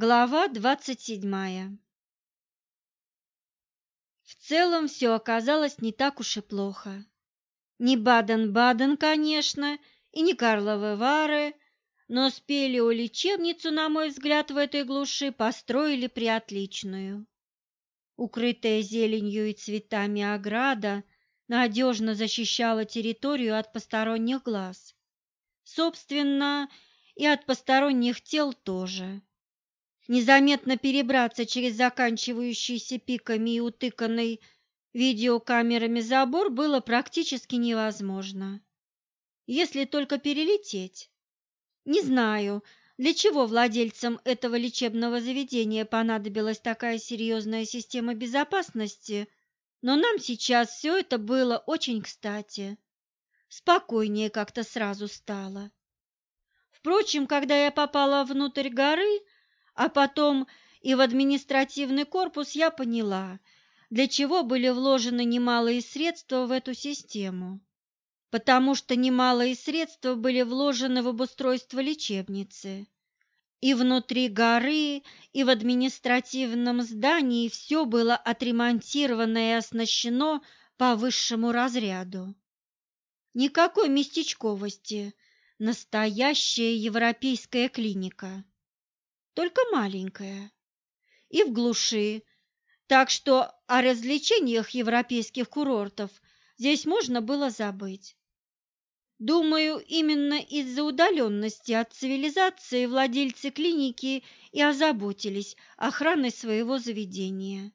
Глава двадцать седьмая В целом все оказалось не так уж и плохо. Не Баден-Баден, конечно, и не Карловы Вары, но спелеолечебницу, на мой взгляд, в этой глуши построили приотличную. Укрытая зеленью и цветами ограда надежно защищала территорию от посторонних глаз. Собственно, и от посторонних тел тоже. Незаметно перебраться через заканчивающийся пиками и утыканный видеокамерами забор было практически невозможно. Если только перелететь. Не знаю, для чего владельцам этого лечебного заведения понадобилась такая серьезная система безопасности, но нам сейчас все это было очень кстати. Спокойнее как-то сразу стало. Впрочем, когда я попала внутрь горы, а потом и в административный корпус я поняла, для чего были вложены немалые средства в эту систему. Потому что немалые средства были вложены в обустройство лечебницы. И внутри горы, и в административном здании все было отремонтировано и оснащено по высшему разряду. Никакой местечковости, настоящая европейская клиника только маленькая, и в глуши, так что о развлечениях европейских курортов здесь можно было забыть. Думаю, именно из-за удаленности от цивилизации владельцы клиники и озаботились охраной своего заведения.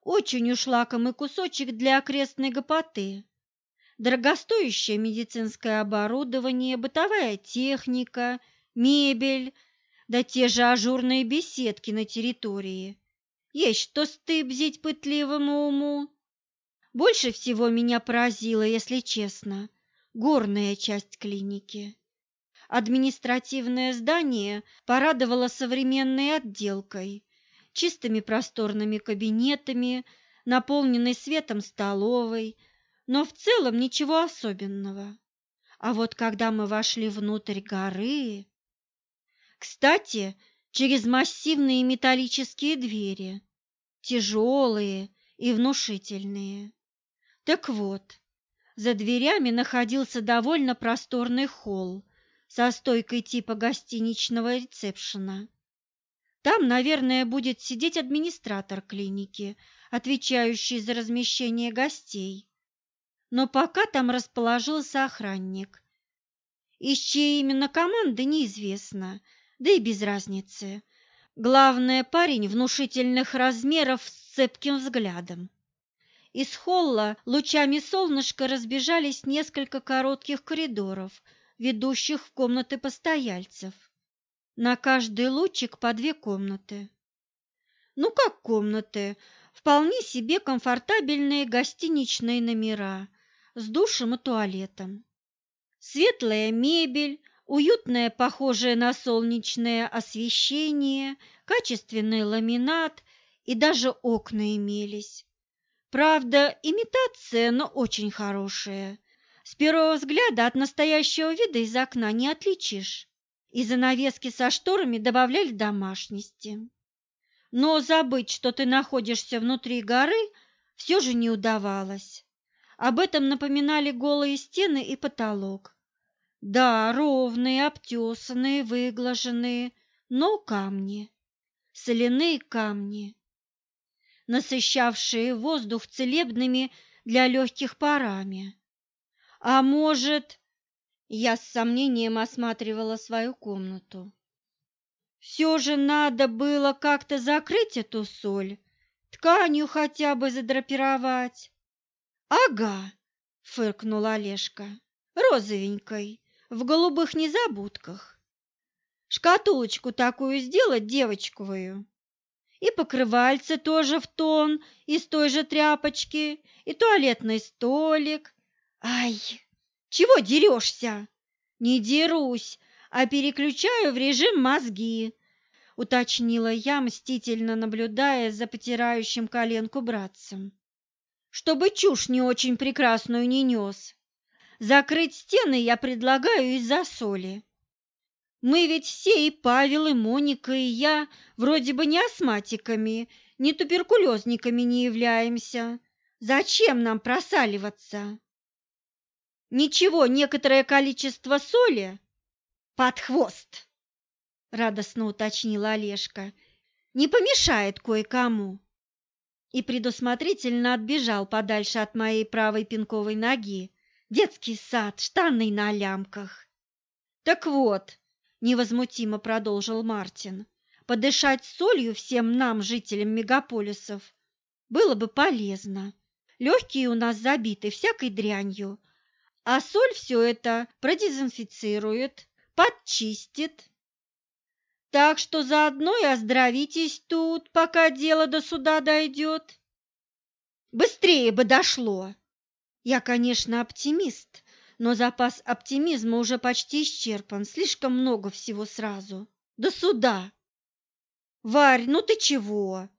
Очень уж лакомый кусочек для окрестной гопоты. Дорогостоящее медицинское оборудование, бытовая техника, мебель, да те же ажурные беседки на территории. Есть что стыбзить пытливому уму. Больше всего меня поразило, если честно, горная часть клиники. Административное здание порадовало современной отделкой, чистыми просторными кабинетами, наполненной светом столовой, но в целом ничего особенного. А вот когда мы вошли внутрь горы, кстати, через массивные металлические двери, тяжелые и внушительные. Так вот, за дверями находился довольно просторный холл со стойкой типа гостиничного ресепшена. Там, наверное, будет сидеть администратор клиники, отвечающий за размещение гостей. Но пока там расположился охранник. Из чьей именно команды неизвестно, да и без разницы. Главное, парень внушительных размеров с цепким взглядом. Из холла лучами солнышка разбежались несколько коротких коридоров, ведущих в комнаты постояльцев. На каждый лучик по две комнаты. Ну как комнаты? Вполне себе комфортабельные гостиничные номера с душем и туалетом. Светлая мебель, уютное, похожее на солнечное освещение, качественный ламинат и даже окна имелись. Правда, имитация, но очень хорошая. С первого взгляда от настоящего вида из окна не отличишь. И занавески со шторами добавляли домашности. Но забыть, что ты находишься внутри горы, все же не удавалось. Об этом напоминали голые стены и потолок. Да, ровные, обтесанные, выглаженные, но камни, соляные камни, насыщавшие воздух целебными для легких парами. А может, я с сомнением осматривала свою комнату. Все же надо было как-то закрыть эту соль, тканью хотя бы задрапировать. Ага, фыркнул Олежка, розовенькой в голубых незабудках. Шкатулочку такую сделать девочковую. И покрывальце тоже в тон, из той же тряпочки, и туалетный столик. Ай, чего дерешься? Не дерусь, а переключаю в режим мозги, уточнила я, мстительно наблюдая за потирающим коленку братцем. Чтобы чушь не очень прекрасную не нес. Закрыть стены я предлагаю из-за соли. Мы ведь все, и Павел, и Моника, и я, вроде бы не астматиками, ни туберкулезниками не являемся. Зачем нам просаливаться? Ничего, некоторое количество соли под хвост, радостно уточнила Олежка, не помешает кое-кому. И предусмотрительно отбежал подальше от моей правой пинковой ноги. Детский сад, штаны на лямках. Так вот, невозмутимо продолжил Мартин. Подышать солью всем нам, жителям мегаполисов, было бы полезно. Легкие у нас забиты всякой дрянью, а соль все это продезинфицирует, подчистит. Так что заодно и оздоровитесь тут, пока дело до суда дойдет. Быстрее бы дошло. Я, конечно, оптимист, но запас оптимизма уже почти исчерпан, слишком много всего сразу. До суда. Варь, ну ты чего?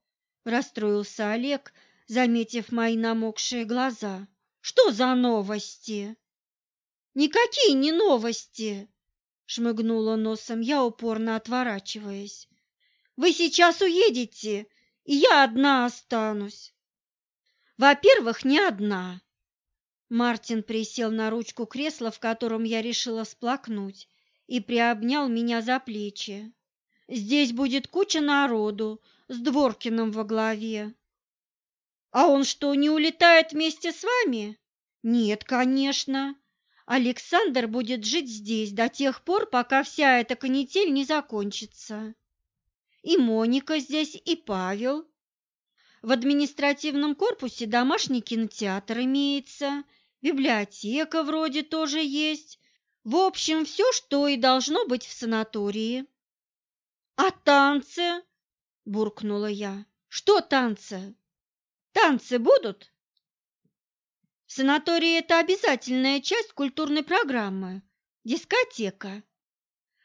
Расстроился Олег, заметив мои намокшие глаза. Что за новости? Никакие не новости, шмыгнула носом я, упорно отворачиваясь. Вы сейчас уедете, и я одна останусь. Во-первых, не одна. Мартин присел на ручку кресла, в котором я решила сплакнуть, и приобнял меня за плечи. Здесь будет куча народу с Дворкиным во главе. А он что, не улетает вместе с вами? Нет, конечно. Александр будет жить здесь до тех пор, пока вся эта канитель не закончится. И Моника здесь, и Павел. В административном корпусе домашний кинотеатр имеется, библиотека вроде тоже есть. В общем, все, что и должно быть в санатории. А танцы? буркнула я. Что танцы? Танцы будут? В санатории это обязательная часть культурной программы. Дискотека.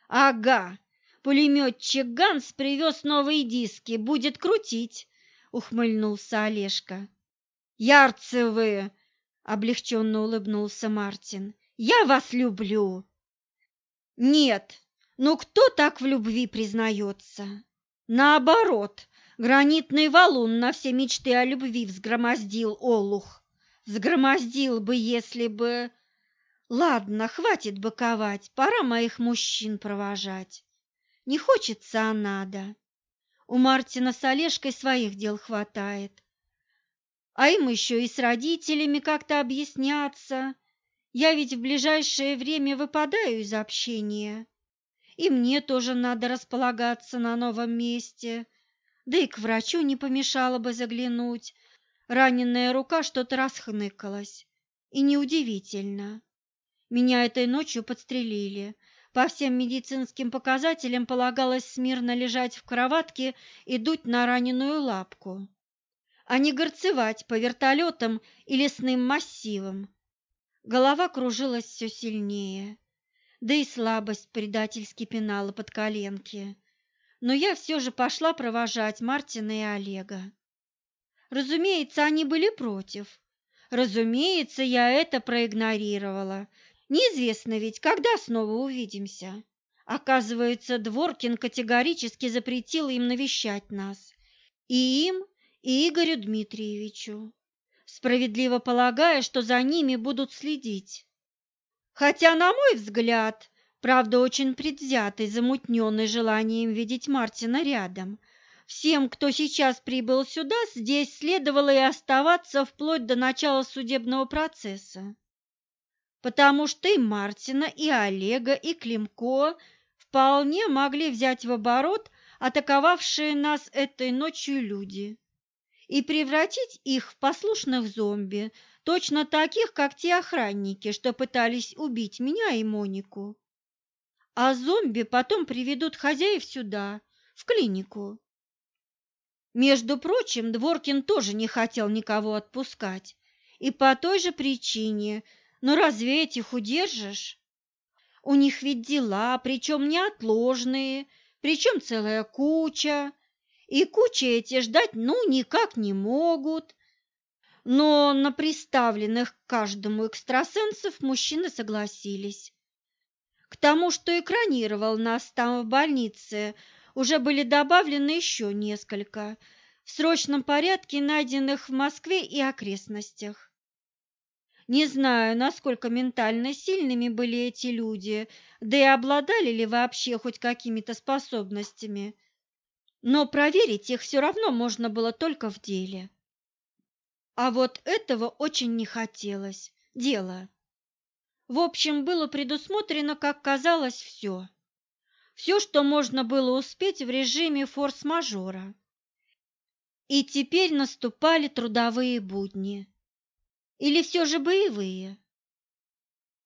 Ага, пулеметчик Ганс привез новые диски, будет крутить ухмыльнулся Олежка. Ярцевы, облегченно улыбнулся Мартин. Я вас люблю. Нет, ну кто так в любви признается? Наоборот, гранитный валун на все мечты о любви взгромоздил Олух. Взгромоздил бы, если бы... Ладно, хватит быковать, пора моих мужчин провожать. Не хочется, а надо. У Мартина с Олежкой своих дел хватает. А им еще и с родителями как-то объясняться. Я ведь в ближайшее время выпадаю из общения. И мне тоже надо располагаться на новом месте. Да и к врачу не помешало бы заглянуть. Раненая рука что-то расхныкалась. И неудивительно. Меня этой ночью подстрелили, по всем медицинским показателям полагалось смирно лежать в кроватке и дуть на раненую лапку, а не горцевать по вертолетам и лесным массивам. Голова кружилась все сильнее, да и слабость предательски пинала под коленки. Но я все же пошла провожать Мартина и Олега. Разумеется, они были против. Разумеется, я это проигнорировала, Неизвестно ведь, когда снова увидимся. Оказывается, Дворкин категорически запретил им навещать нас. И им, и Игорю Дмитриевичу, справедливо полагая, что за ними будут следить. Хотя, на мой взгляд, правда, очень предвзятый, замутненный желанием видеть Мартина рядом, всем, кто сейчас прибыл сюда, здесь следовало и оставаться вплоть до начала судебного процесса. Потому что и Мартина, и Олега, и Климко вполне могли взять в оборот атаковавшие нас этой ночью люди и превратить их в послушных зомби, точно таких, как те охранники, что пытались убить меня и Монику. А зомби потом приведут хозяев сюда, в клинику. Между прочим, Дворкин тоже не хотел никого отпускать, и по той же причине – но разве этих удержишь? У них ведь дела, причем неотложные, причем целая куча. И куча эти ждать ну никак не могут. Но на приставленных к каждому экстрасенсов мужчины согласились. К тому, что экранировал нас там в больнице, уже были добавлены еще несколько, в срочном порядке найденных в Москве и окрестностях. Не знаю, насколько ментально сильными были эти люди, да и обладали ли вообще хоть какими-то способностями, но проверить их все равно можно было только в деле. А вот этого очень не хотелось. Дело. В общем, было предусмотрено, как казалось, все. Все, что можно было успеть в режиме форс-мажора. И теперь наступали трудовые будни. Или все же боевые?